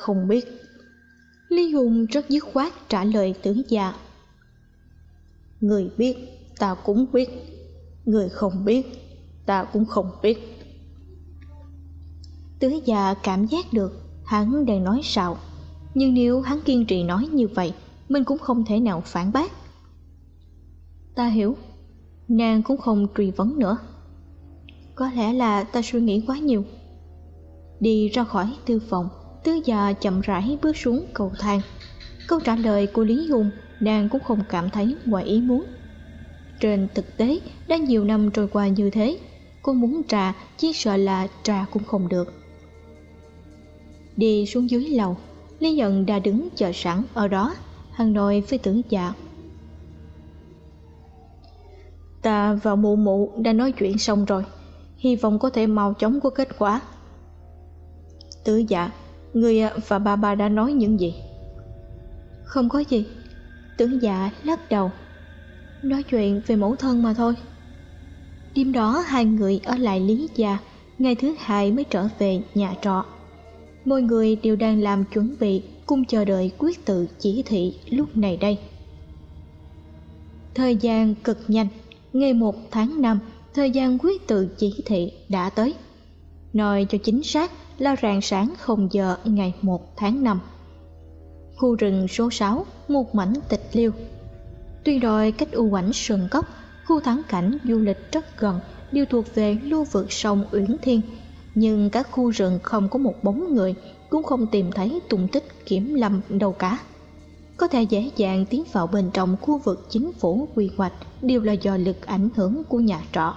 Không biết. Lý Hùng rất dứt khoát trả lời tướng già. Người biết, ta cũng biết. Người không biết, ta cũng không biết. Tứ già cảm giác được hắn đang nói sạo Nhưng nếu hắn kiên trì nói như vậy, Mình cũng không thể nào phản bác. Ta hiểu, Nàng cũng không truy vấn nữa. Có lẽ là ta suy nghĩ quá nhiều. Đi ra khỏi thư phòng tứ già chậm rãi bước xuống cầu thang. Câu trả lời của lý hùng, nàng cũng không cảm thấy ngoài ý muốn. Trên thực tế, đã nhiều năm trôi qua như thế, cô muốn trà, chỉ sợ là trà cũng không được. Đi xuống dưới lầu, lý nhận đã đứng chờ sẵn ở đó hắn nói với tử dạ ta và mụ mụ đã nói chuyện xong rồi, hy vọng có thể mau chóng có kết quả. Tử dạ người à, và bà bà đã nói những gì? Không có gì. Tưởng dạ lắc đầu. Nói chuyện về mẫu thân mà thôi. Đêm đó, hai người ở lại lý gia. Ngày thứ hai mới trở về nhà trọ. Mọi người đều đang làm chuẩn bị, cùng chờ đợi quyết tự chỉ thị lúc này đây. Thời gian cực nhanh. Ngày một tháng năm, thời gian quyết tự chỉ thị đã tới. Nói cho chính xác là rạng sáng không giờ ngày 1 tháng 5. Khu rừng số 6, một mảnh tịch liêu. Tuy đồi cách u ảnh sườn cốc, khu thắng cảnh du lịch rất gần, đều thuộc về lưu vực sông Uyển Thiên. Nhưng các khu rừng không có một bóng người, cũng không tìm thấy tung tích kiểm lâm đâu cả. Có thể dễ dàng tiến vào bên trong khu vực chính phủ quy hoạch đều là do lực ảnh hưởng của nhà trọ.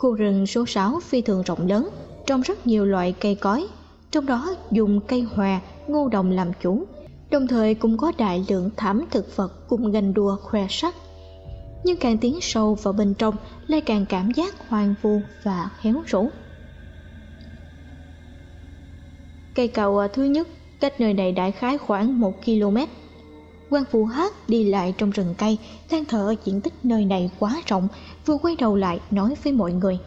Khu rừng số 6 phi thường rộng lớn, trồng rất nhiều loại cây cối, trong đó dùng cây hòa, ngô đồng làm chủ, đồng thời cũng có đại lượng thảm thực vật cùng ganh đua khoe sắc. Nhưng càng tiến sâu vào bên trong lại càng cảm giác hoang vu và héo rũ. Cây cầu à, thứ nhất cách nơi này đại khái khoảng 1 km quan phụ hát đi lại trong rừng cây, than thở diện tích nơi này quá rộng, vừa quay đầu lại nói với mọi người.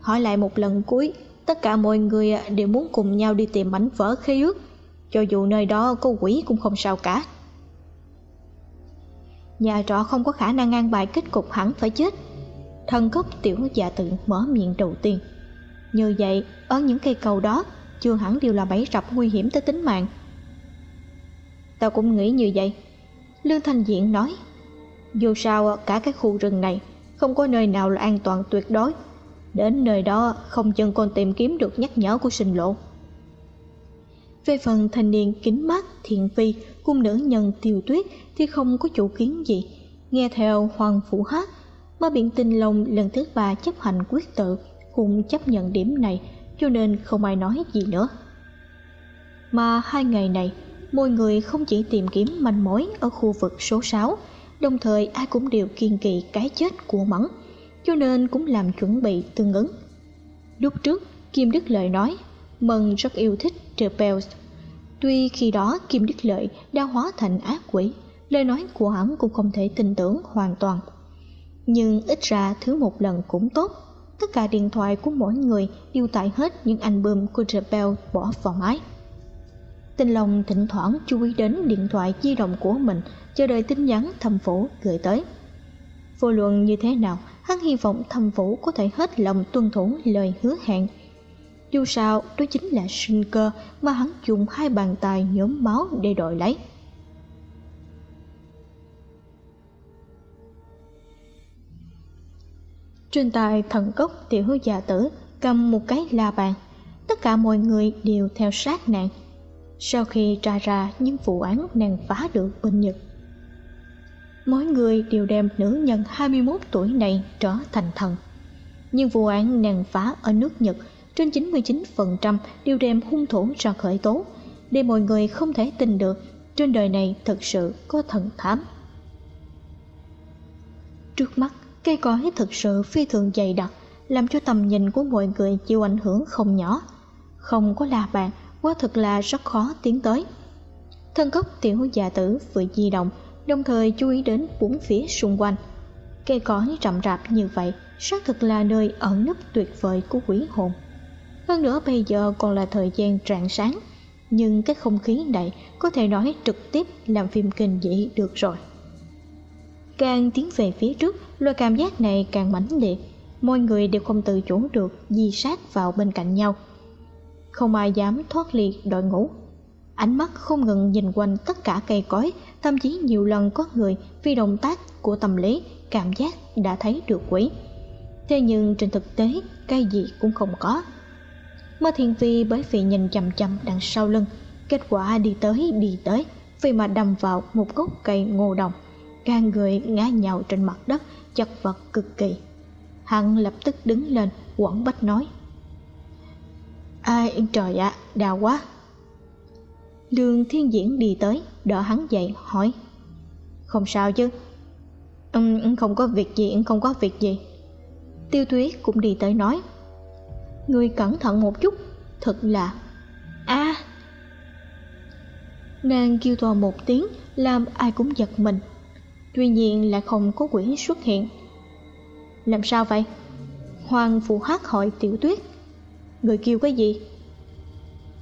Hỏi lại một lần cuối, tất cả mọi người đều muốn cùng nhau đi tìm mảnh vỡ khế ước, cho dù nơi đó có quỷ cũng không sao cả. Nhà trọ không có khả năng an bài kết cục hẳn phải chết. Thần cốc tiểu dạ tự mở miệng đầu tiên. Như vậy, ở những cây cầu đó, chưa hẳn đều là bẫy rập nguy hiểm tới tính mạng. Tao cũng nghĩ như vậy. Lương Thanh Diện nói, Dù sao, cả cái khu rừng này Không có nơi nào là an toàn tuyệt đối. Đến nơi đó không chân còn tìm kiếm được nhắc nhở của sinh lộ. Về phần thanh niên kính mắt, thiện phi cung nữ nhân tiêu tuyết Thì không có chủ kiến gì. Nghe theo Hoàng Phủ Hát Mà biện tinh lông lần thứ ba chấp hành quyết tự, Cũng chấp nhận điểm này, Cho nên không ai nói gì nữa. Mà hai ngày này mọi người không chỉ tìm kiếm manh mối ở khu vực số 6, đồng thời ai cũng đều kiên kỵ cái chết của Mẫn, cho nên cũng làm chuẩn bị tương ứng. Lúc trước, Kim Đức Lợi nói, Mẫn rất yêu thích Trepels. Tuy khi đó Kim Đức Lợi đã hóa thành ác quỷ, lời nói của hắn cũng không thể tin tưởng hoàn toàn. Nhưng ít ra thứ một lần cũng tốt, tất cả điện thoại của mỗi người đều tải hết những album của Trepel bỏ vào máy. Tinh Long thỉnh thoảng chú ý đến điện thoại di động của mình chờ đợi tin nhắn thầm phủ gửi tới. Vô luận như thế nào, hắn hy vọng thầm phủ có thể hết lòng tuân thủ lời hứa hẹn. Dù sao, đó chính là sinh cơ mà hắn dùng hai bàn tay nhóm máu để đổi lấy. Trên tay thần cốc tiểu già tử cầm một cái la bàn. Tất cả mọi người đều theo sát nàng sau khi tra ra những vụ án nàng phá được bên Nhật. Mỗi người đều đem nữ nhân 21 tuổi này trở thành thần. Nhưng vụ án nàng phá ở nước Nhật trên 99% đều đem hung thủ ra khởi tố, để mọi người không thể tin được trên đời này thực sự có thần thám. Trước mắt, cây cối thực sự phi thường dày đặc, làm cho tầm nhìn của mọi người chịu ảnh hưởng không nhỏ. Không có là bàn, quá thực là rất khó tiến tới. Thân cốc tiểu già tử vừa di động, đồng thời chú ý đến bốn phía xung quanh. Cây cối rậm rạp như vậy, xác thực là nơi ẩn nấp tuyệt vời của quỷ hồn. Hơn nữa bây giờ còn là thời gian rạng sáng, nhưng cái không khí này có thể nói trực tiếp làm phim kinh dị được rồi. Càng tiến về phía trước, loại cảm giác này càng mãnh liệt, mọi người đều không tự chủ được di sát vào bên cạnh nhau. Không ai dám thoát ly đội ngũ. Ánh mắt không ngừng nhìn quanh tất cả cây cối, thậm chí nhiều lần có người vì động tác của tâm lý cảm giác đã thấy được quỷ. Thế nhưng trên thực tế, cây gì cũng không có. Mơ Thiền Vi bởi vì nhìn chầm chằm đằng sau lưng, kết quả đi tới đi tới, vì mà đâm vào một gốc cây ngô đồng cả người ngã nhào trên mặt đất chật vật cực kỳ hắn lập tức đứng lên quẩn bách nói ai trời ạ? À, đau quá. Lương thiên diễn đi tới đỡ hắn dậy hỏi. Không sao chứ. Um, không có việc gì không có việc gì. Tiêu tuyết cũng đi tới nói. Người cẩn thận một chút thật là. A! À. nàng kêu to một tiếng làm ai cũng giật mình. Tuy nhiên lại không có quỷ xuất hiện. Làm sao vậy? Hoàng phụ hát hỏi tiểu tuyết người kêu cái gì?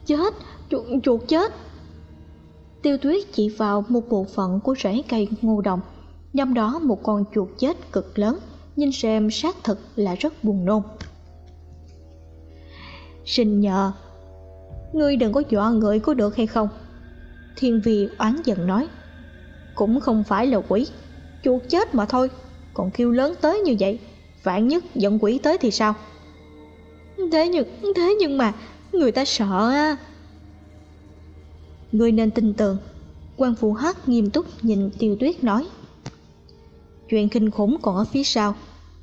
Chết chuột, chuột chết. Tiêu tuyết chỉ vào một bộ phận của rễ cây ngô đồng. Trong đó một con chuột chết cực lớn. Nhìn xem xác thực là rất buồn nôn. Xin nhờ ngươi đừng có dọa người có được hay không? Thiên vi oán giận nói. Cũng không phải là quỷ. Chuột chết mà thôi. Còn kêu lớn tới như vậy vạn nhất dẫn quỷ tới thì sao? Thế nhưng thế nhưng mà, người ta sợ á. người nên tin tưởng. Quan phụ hát nghiêm túc nhìn tiêu tuyết nói. Chuyện kinh khủng còn ở phía sau.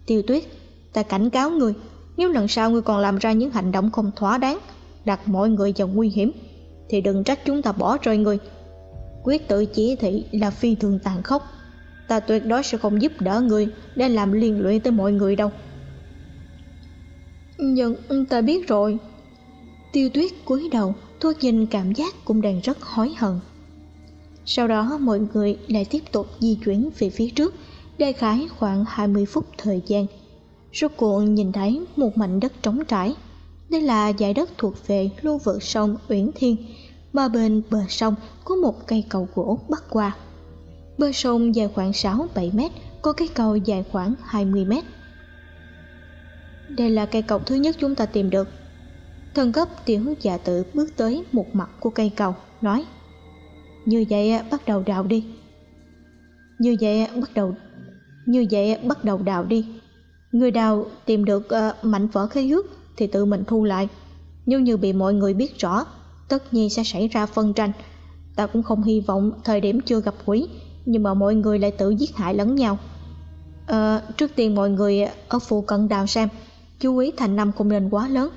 Tiêu tuyết, ta cảnh cáo người, nếu lần sau ngươi còn làm ra những hành động không thỏa đáng, đặt mọi người vào nguy hiểm, thì đừng trách chúng ta bỏ rơi người. Quyết tự chỉ thị là phi thường tàn khốc. Ta tuyệt đối sẽ không giúp đỡ người để làm liên lụy tới mọi người đâu nhưng ta biết rồi. Tiêu tuyết cúi đầu thoát nhìn cảm giác cũng đang rất hối hận. Sau đó mọi người lại tiếp tục di chuyển về phía trước đại khái khoảng 20 phút thời gian. Rốt cuộc nhìn thấy một mảnh đất trống trải. Đây là dải đất thuộc về lưu vực sông uyển thiên mà bên bờ sông có một cây cầu gỗ bắc qua. Bờ sông dài khoảng 6-7 mét, có cái cầu dài khoảng 20 mét. Đây là cây cầu thứ nhất chúng ta tìm được. Thần cấp tiểu già tự bước tới một mặt của cây cầu, nói Như vậy bắt đầu đào đi. Như vậy bắt đầu như vậy bắt đầu đào đi. Người đào tìm được uh, mảnh vỡ khế ước thì tự mình thu lại. Nếu như bị mọi người biết rõ, tất nhiên sẽ xảy ra phân tranh. Ta cũng không hy vọng thời điểm chưa gặp quỷ nhưng mà mọi người lại tự giết hại lẫn nhau à, trước tiên mọi người ở phụ cận đào xem chú ý thành năm không nên quá lớn.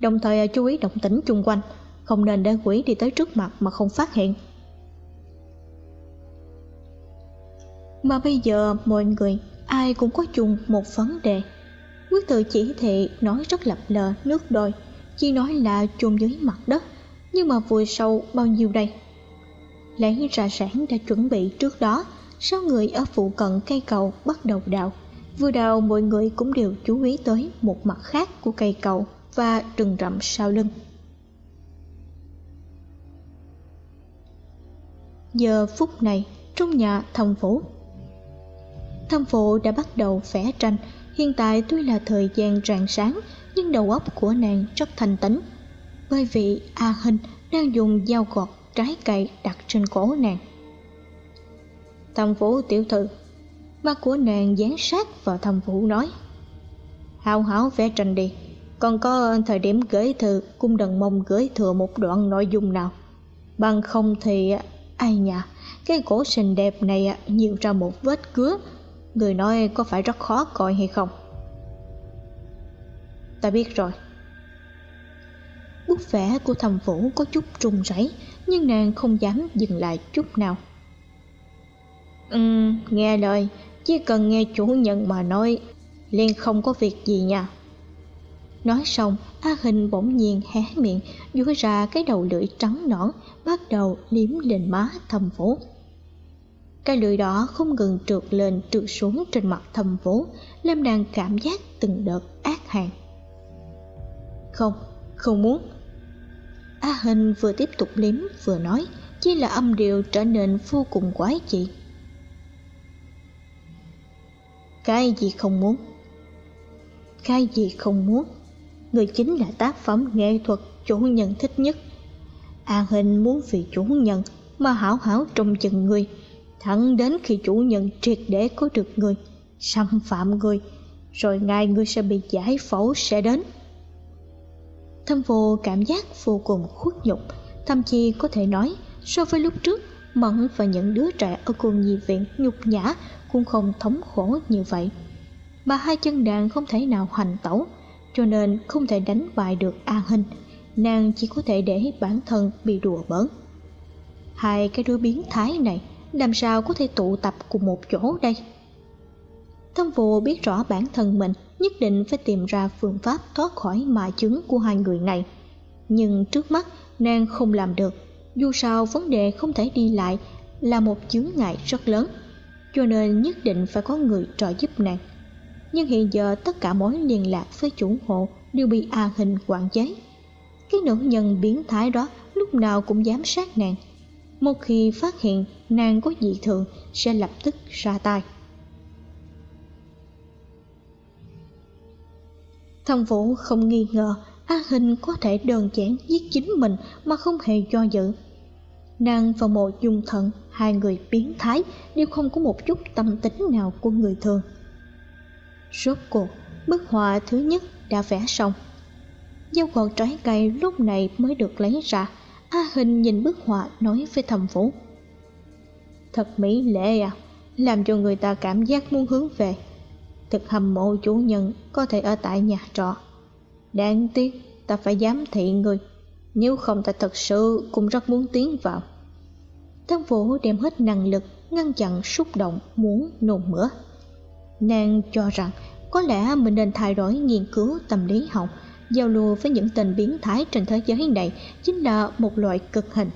Đồng thời à, chú ý động tĩnh chung quanh. Không nên để quỷ đi tới trước mặt mà không phát hiện. Mà bây giờ, mọi người, ai cũng có chung một vấn đề. Quyết tự chỉ thị nói rất lập lờ, nước đôi. Chỉ nói là chôn dưới mặt đất. Nhưng mà vùi sâu bao nhiêu đây? Lấy ra sản đã chuẩn bị trước đó. Sáu người ở phụ cận cây cầu bắt đầu đào vừa đầu mọi người cũng đều chú ý tới một mặt khác của cây cầu và rừng rậm sau lưng. Giờ phút này, trong nhà thâm phủ thâm phủ đã bắt đầu vẽ tranh. Hiện tại tuy là thời gian rạng sáng, nhưng đầu óc của nàng rất thanh tĩnh. Bởi vì a hình đang dùng dao gọt trái cây đặt trên cổ nàng. Thâm phủ tiểu thư mắt của nàng dán sát vào thầm vũ nói. Hào hảo vẽ tranh đi, còn có thời điểm gửi thư cung đần mong gửi thừa một đoạn nội dung nào. Bằng không thì, ai nhà cái cổ xinh đẹp này nhiều ra một vết cứa. Người nói có phải rất khó coi hay không? Ta biết rồi. Bút vẽ của thầm vũ có chút run rẩy, nhưng nàng không dám dừng lại chút nào. Ừ nghe lời chỉ cần nghe chủ nhân mà nói, liền không có việc gì nha. Nói xong, a hình bỗng nhiên hé miệng, duỗi ra cái đầu lưỡi trắng nõn, bắt đầu liếm lên má thầm vũ. Cái lưỡi đó không ngừng trượt lên, trượt xuống trên mặt thầm vũ, làm nàng cảm giác từng đợt ác hàn. Không không muốn. A hình vừa tiếp tục liếm, vừa nói, chỉ là âm điệu trở nên vô cùng quái dị cái gì không muốn? Cái gì không muốn? Người chính là tác phẩm nghệ thuật chủ nhân thích nhất. An hình muốn vì chủ nhân mà hảo hảo trông chừng người, thẳng đến khi chủ nhân triệt để có được người, xâm phạm người, rồi ngày người sẽ bị giải phẫu sẽ đến. Thâm vô cảm giác vô cùng khuất nhục, thậm chí có thể nói so với lúc trước mẫn và những đứa trẻ ở cùng nhi viện nhục nhã cũng không thống khổ như vậy. Bà hai chân nàng không thể nào hành tẩu, cho nên không thể đánh bại được an hình nàng chỉ có thể để bản thân bị đùa bỡn. Hai cái đứa biến thái này, làm sao có thể tụ tập cùng một chỗ đây? Thâm vô biết rõ bản thân mình nhất định phải tìm ra phương pháp thoát khỏi mạ chứng của hai người này. Nhưng trước mắt, nàng không làm được dù sao, vấn đề không thể đi lại là một chướng ngại rất lớn, cho nên nhất định phải có người trợ giúp nàng. Nhưng hiện giờ tất cả mối liên lạc với chủ hộ đều bị a hình quản chế. Cái nữ nhân biến thái đó lúc nào cũng giám sát nàng. Một khi phát hiện nàng có dị thường, sẽ lập tức ra tay. Thằng vũ không nghi ngờ a hình có thể đơn giản giết chính mình mà không hề do dự nàng và mộ dung thận hai người biến thái, đều không có một chút tâm tính nào của người thường. Rốt cuộc, bức họa thứ nhất đã vẽ xong. Dao gọt trái cây lúc này mới được lấy ra. A hình nhìn bức họa nói với thầm vũ. Thật mỹ lệ à làm cho người ta cảm giác muốn hướng về. Thực hầm mộ chủ nhân có thể ở tại nhà trọ. Đáng tiếc, ta phải giám thị người nếu không ta thật sự cũng rất muốn tiến vào Thâm Vũ đem hết năng lực ngăn chặn xúc động muốn nôn mửa. Nàng cho rằng có lẽ mình nên thay đổi nghiên cứu tâm lý học, giao lưu với những tình biến thái trên thế giới này chính là một loại cực hình.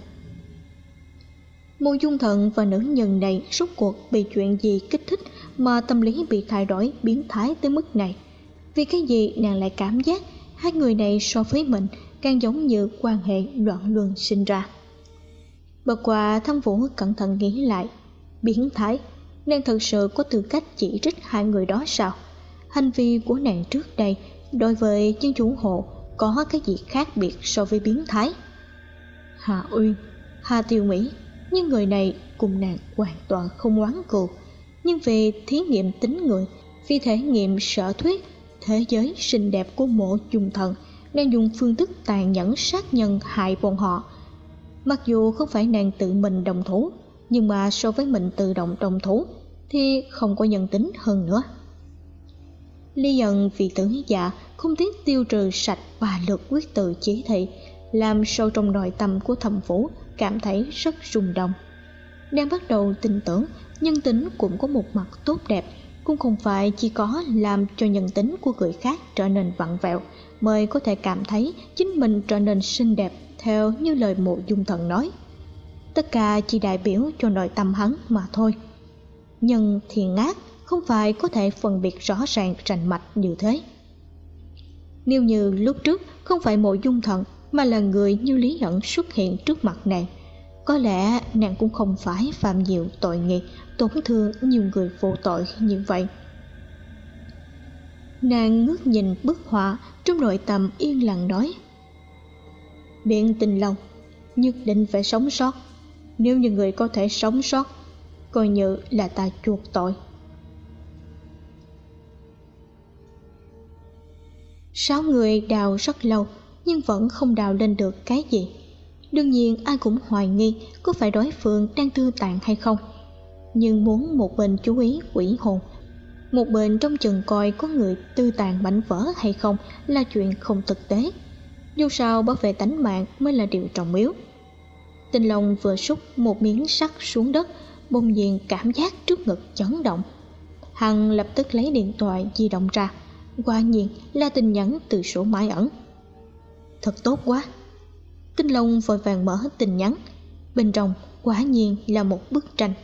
Môn dung thận và nữ nhân này suốt cuộc bị chuyện gì kích thích mà tâm lý bị thay đổi biến thái tới mức này. Vì cái gì nàng lại cảm giác hai người này so với mình càng giống như quan hệ loạn luân sinh ra. Bất qua thâm vũ cẩn thận nghĩ lại, Biến thái, Nàng thật sự có tư cách chỉ trích hai người đó sao? Hành vi của nàng trước đây Đối với chân chủ hộ Có cái gì khác biệt so với biến thái? Hà Uyên, Hà Tiêu Mỹ Nhưng người này cùng nàng hoàn toàn không oán cừu. Nhưng vì thí nghiệm tính người Vì thể nghiệm sở thuyết, Thế giới xinh đẹp của mộ trùng thần đang dùng phương thức tàn nhẫn sát nhân hại bọn họ. Mặc dù không phải nàng tự mình đồng thủ, Nhưng mà so với mình tự động đồng thủ Thì không có nhân tính hơn nữa. Lý dần vì tưởng dạ không tiếc tiêu trừ sạch và lược quyết tự chỉ thị, Làm sâu trong nội tâm của thầm phủ cảm thấy rất rung động. Đang bắt đầu tin tưởng nhân tính cũng có một mặt tốt đẹp, cũng không phải chỉ có làm cho nhân tính của người khác trở nên vặn vẹo mới có thể cảm thấy chính mình trở nên xinh đẹp, theo như lời mộ dung thần nói. Tất cả chỉ đại biểu cho nội tâm hắn mà thôi. Nhưng thiện ác không phải có thể phân biệt rõ ràng rành mạch như thế. Nếu như lúc trước không phải mộ dung thần mà là người như lý ẩn xuất hiện trước mặt nàng, có lẽ nàng cũng không phải phạm nhiều tội nghiệp, tổn thương nhiều người vô tội như vậy nàng ngước nhìn bức họa, trong nội tâm yên lặng nói. Biện tình lòng, nhất định phải sống sót. Nếu như người có thể sống sót, coi như là ta chuộc tội. Sáu người đào rất lâu, nhưng vẫn không đào lên được cái gì. Đương nhiên, ai cũng hoài nghi có phải đối phương đang thư tàn hay không. Nhưng muốn một bên chú ý quỷ hồn một bên trong chừng coi có người tư tàn mảnh vỡ hay không là chuyện không thực tế. Dù sao bảo vệ tánh mạng mới là điều trọng yếu. Tinh long vừa xúc một miếng sắt xuống đất, bỗng nhiên cảm giác trước ngực chấn động. Hằng lập tức lấy điện thoại di động ra. Quả nhiên là tin nhắn từ sổ máy ẩn. Thật tốt quá. Tinh long vội vàng mở tin nhắn. Bên trong quả nhiên là một bức tranh.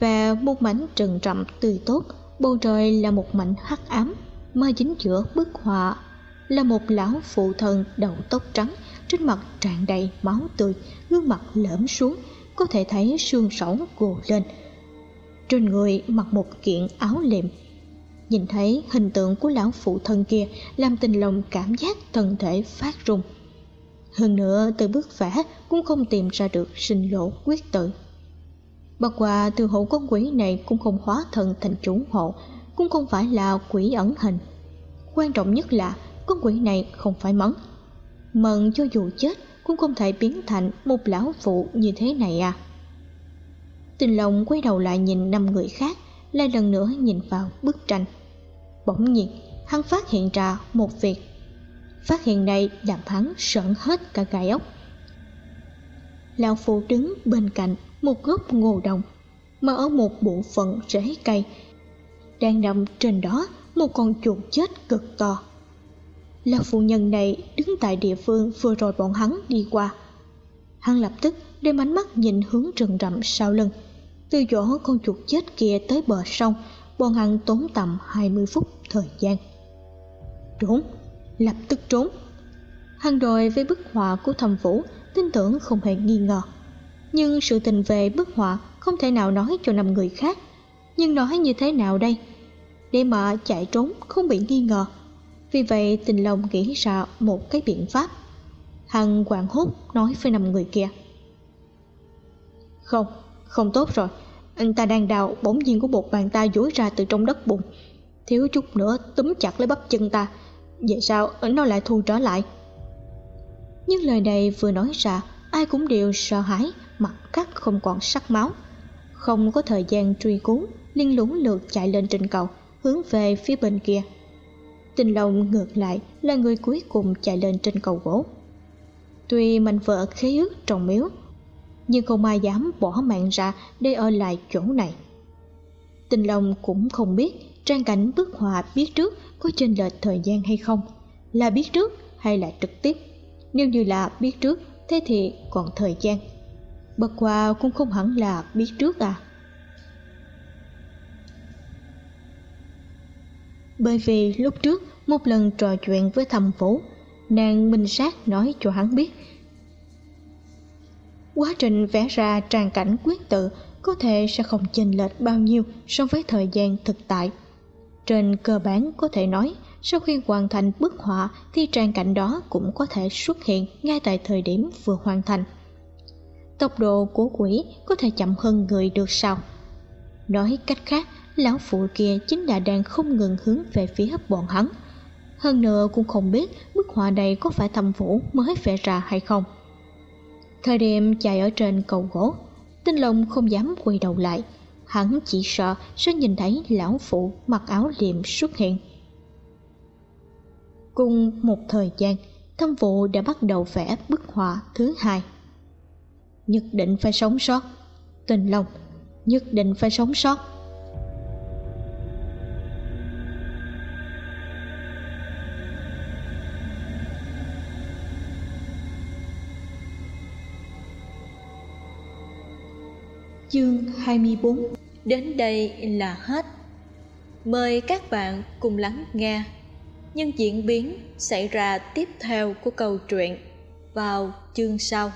Và một mảnh trần rậm tươi tốt bầu trời là một mảnh hắc ám mà chính giữa bức họa là một lão phụ thần đầu tóc trắng, trên mặt tràn đầy máu tươi, gương mặt lõm xuống, có thể thấy xương sống gồ lên. Trên người mặc một kiện áo liệm nhìn thấy hình tượng của lão phụ thân kia, làm tình lòng cảm giác thân thể phát run. Hơn nữa, từ bức vẽ cũng không tìm ra được sinh lỗ quyết tử. Bất qua từ hộ con quỷ này cũng không hóa thân thành chủ hộ, Cũng không phải là quỷ ẩn hình. Quan trọng nhất là, con quỷ này không phải mẫn. Mận cho dù chết, cũng không thể biến thành một lão phụ như thế này à. Tình lòng quay đầu lại nhìn năm người khác, Lại lần nữa nhìn vào bức tranh. Bỗng nhiên, hắn phát hiện ra một việc. Phát hiện này làm hắn sợn hết cả gai ốc Lão phụ đứng bên cạnh một gốc ngô đồng mà ở một bộ phận rễ cây. Đang nằm trên đó, một con chuột chết cực to. Là phụ nhân này đứng tại địa phương vừa rồi bọn hắn đi qua. Hắn lập tức đem ánh mắt nhìn hướng rừng rậm sau lưng. Từ chỗ con chuột chết kia tới bờ sông, bọn hắn tốn tầm 20 phút thời gian. Trốn, lập tức trốn. Hắn đòi với bức họa của thầm vũ, tin tưởng không hề nghi ngờ nhưng sự tình về bức họa không thể nào nói cho năm người khác. Nhưng nói như thế nào đây? Để mà chạy trốn không bị nghi ngờ. Vì vậy, tình lòng nghĩ ra một cái biện pháp. Hằng hoảng hốt nói với năm người kia. Không không tốt rồi. Anh ta đang đào bỗng nhiên của một bàn tay duỗi ra từ trong đất bùn. Thiếu chút nữa túm chặt lấy bắp chân ta. Vậy sao nó lại thu trở lại? Nhưng lời này vừa nói ra, ai cũng đều sợ hãi mặt cắt không còn sắc máu. Không có thời gian truy cứu, liên lún lượt chạy lên trên cầu, hướng về phía bên kia. Tình lòng ngược lại là người cuối cùng chạy lên trên cầu gỗ. Tuy mạnh vợ khế ước trong miếu, nhưng không ai dám bỏ mạng ra để ở lại chỗ này. Tình lòng cũng không biết trang cảnh bức họa biết trước có chênh lệch thời gian hay không, là biết trước hay là trực tiếp. Nếu như là biết trước, thế thì còn thời gian bất qua cũng không hẳn là biết trước à? Bởi vì lúc trước, một lần trò chuyện với thầm vũ nàng minh sát nói cho hắn biết. Quá trình vẽ ra tràn cảnh quyết tự có thể sẽ không chênh lệch bao nhiêu so với thời gian thực tại. Trên cơ bản có thể nói, sau khi hoàn thành bức họa thì tràn cảnh đó cũng có thể xuất hiện ngay tại thời điểm vừa hoàn thành tốc độ của quỷ có thể chậm hơn người được sao? Nói cách khác, lão phụ kia chính là đang không ngừng hướng về phía bọn hắn. Hơn nữa cũng không biết bức họa này có phải thâm vũ mới vẽ ra hay không. Thời điểm chạy ở trên cầu gỗ, tinh long không dám quay đầu lại. Hắn chỉ sợ sẽ nhìn thấy lão phụ mặc áo liệm xuất hiện. Cùng một thời gian thâm vụ đã bắt đầu vẽ bức họa thứ hai nhất định phải sống sót. Tình lòng, nhất định phải sống sót. Chương 24 Đến đây là hết. Mời các bạn cùng lắng nghe những diễn biến xảy ra tiếp theo của câu chuyện vào chương sau.